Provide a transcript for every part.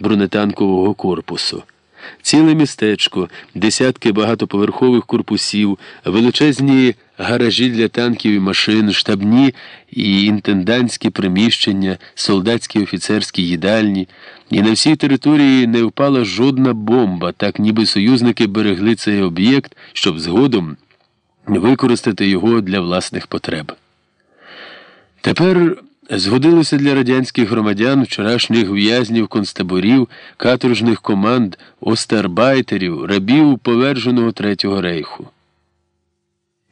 бронетанкового корпусу. Ціле містечко, десятки багатоповерхових корпусів, величезні гаражі для танків і машин, штабні і інтендантські приміщення, солдатські офіцерські їдальні. І на всій території не впала жодна бомба, так ніби союзники берегли цей об'єкт, щоб згодом використати його для власних потреб. Тепер згодилося для радянських громадян, вчорашніх в'язнів концтаборів, каторжних команд, остарбайтерів, рабів поверженого Третього рейху.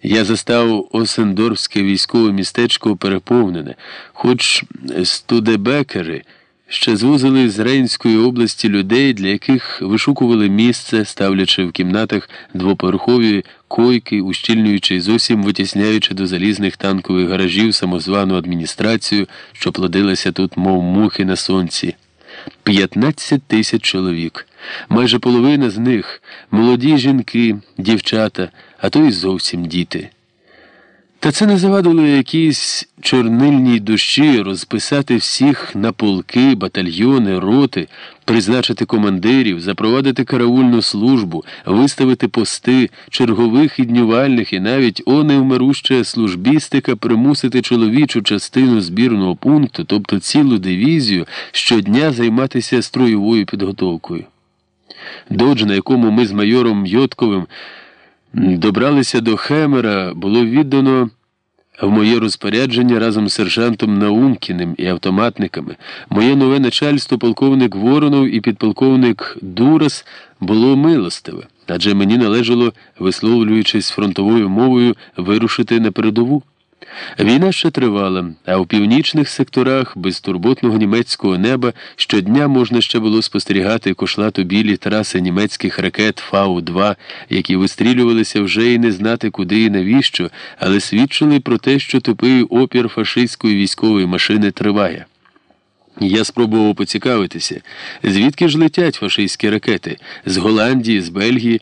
Я застав Осендорфське військове містечко переповнене, хоч студебекери ще звозили з Рейнської області людей, для яких вишукували місце, ставлячи в кімнатах двоповерхові койки, ущільнюючи і зовсім витісняючи до залізних танкових гаражів самозвану адміністрацію, що плодилася тут, мов мухи на сонці. 15 тисяч чоловік. Майже половина з них молоді жінки, дівчата, а то й зовсім діти. Та це не завадило якійсь чорнильній душі розписати всіх на полки, батальйони, роти, призначити командирів, запровадити караульну службу, виставити пости, чергових і днювальних, і навіть о невмируща службістика примусити чоловічу частину збірного пункту, тобто цілу дивізію, щодня займатися строєвою підготовкою. Додж, на якому ми з майором Йотковим добралися до Хемера, було віддано в моє розпорядження разом з сержантом Наумкіним і автоматниками. Моє нове начальство, полковник Воронов і підполковник Дурас, було милостиве, адже мені належало, висловлюючись фронтовою мовою, вирушити на передову. Війна ще тривала, а у північних секторах безтурботного німецького неба щодня можна ще було спостерігати кошлату білі траси німецьких ракет Фау-2, які вистрілювалися вже і не знати куди і навіщо, але свідчили про те, що тупий опір фашистської військової машини триває. Я спробував поцікавитися, звідки ж летять фашистські ракети з Голландії, з Бельгії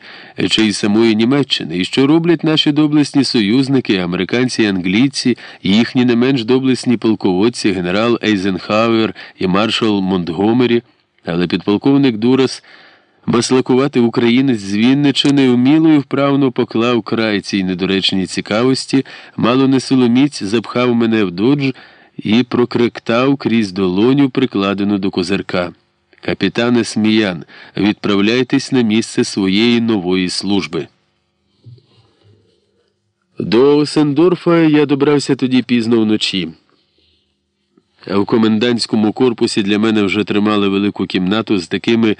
чи із самої Німеччини, і що роблять наші доблесні союзники, американці і англійці, їхні не менш доблесні полководці, генерал Ейзенхауер і маршал Монтгомері, але підполковник Дурас. Маслакуватий українець з Вінниччини вміло і вправно поклав край цій недоречній цікавості, мало не силоміць запхав мене в додж і прокректав крізь долоню, прикладену до козирка. Капітане Сміян, відправляйтесь на місце своєї нової служби. До Осендорфа я добрався тоді пізно вночі. В комендантському корпусі для мене вже тримали велику кімнату з такими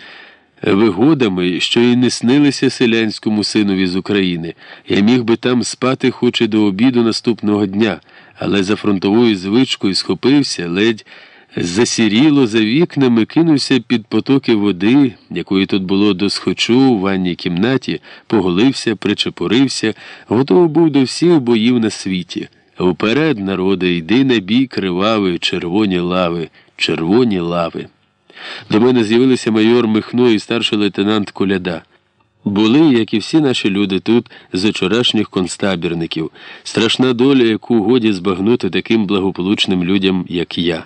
вигодами, що й не снилися селянському синові з України. Я міг би там спати хоч і до обіду наступного дня але за фронтовою звичкою схопився, ледь засіріло за вікнами, кинувся під потоки води, якої тут було досхочу у ванній кімнаті, поголився, причепурився, готовий був до всіх боїв на світі. Вперед, народи, йди на бій кривавий, червоні лави, червоні лави. До мене з'явилися майор Михно і старший лейтенант Коляда. Були, як і всі наші люди тут, з вчорашніх концтабірників, страшна доля, яку годі збагнути таким благополучним людям, як я.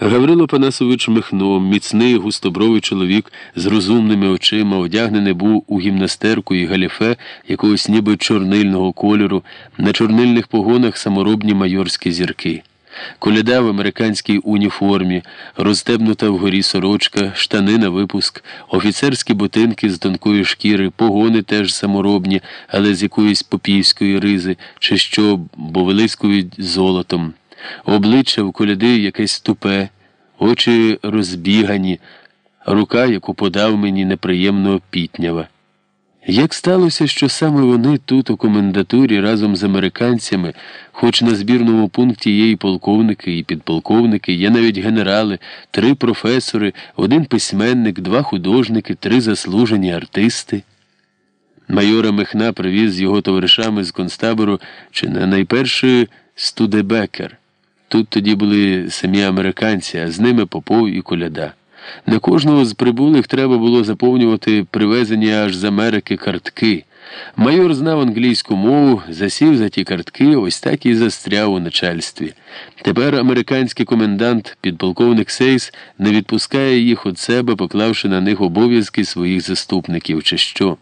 Гаврило Панасович Михно, міцний густобровий чоловік з розумними очима, одягнений був у гімнастерку і галіфе якогось ніби чорнильного кольору, на чорнильних погонах саморобні майорські зірки. Коляда в американській уніформі, розтебнута вгорі сорочка, штани на випуск, офіцерські ботинки з тонкої шкіри, погони теж саморобні, але з якоїсь попівської ризи, чи що, бо вилискують золотом. Обличчя в коляди якесь тупе, очі розбігані, рука, яку подав мені неприємно пітнява. Як сталося, що саме вони тут, у комендатурі, разом з американцями, хоч на збірному пункті є і полковники, і підполковники, є навіть генерали, три професори, один письменник, два художники, три заслужені артисти. Майора Михна привіз з його товаришами з концтабору чи на найперший Студебекер. Тут тоді були самі американці, а з ними Попов і Коляда. На кожного з прибулих треба було заповнювати привезені аж з Америки картки. Майор знав англійську мову, засів за ті картки, ось так і застряв у начальстві. Тепер американський комендант, підполковник Сейс, не відпускає їх від себе, поклавши на них обов'язки своїх заступників, чи що.